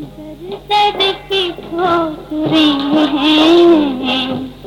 दर की ठोकरें हैं।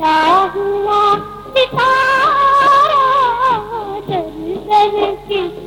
गिरता हुआ सितारा दर दर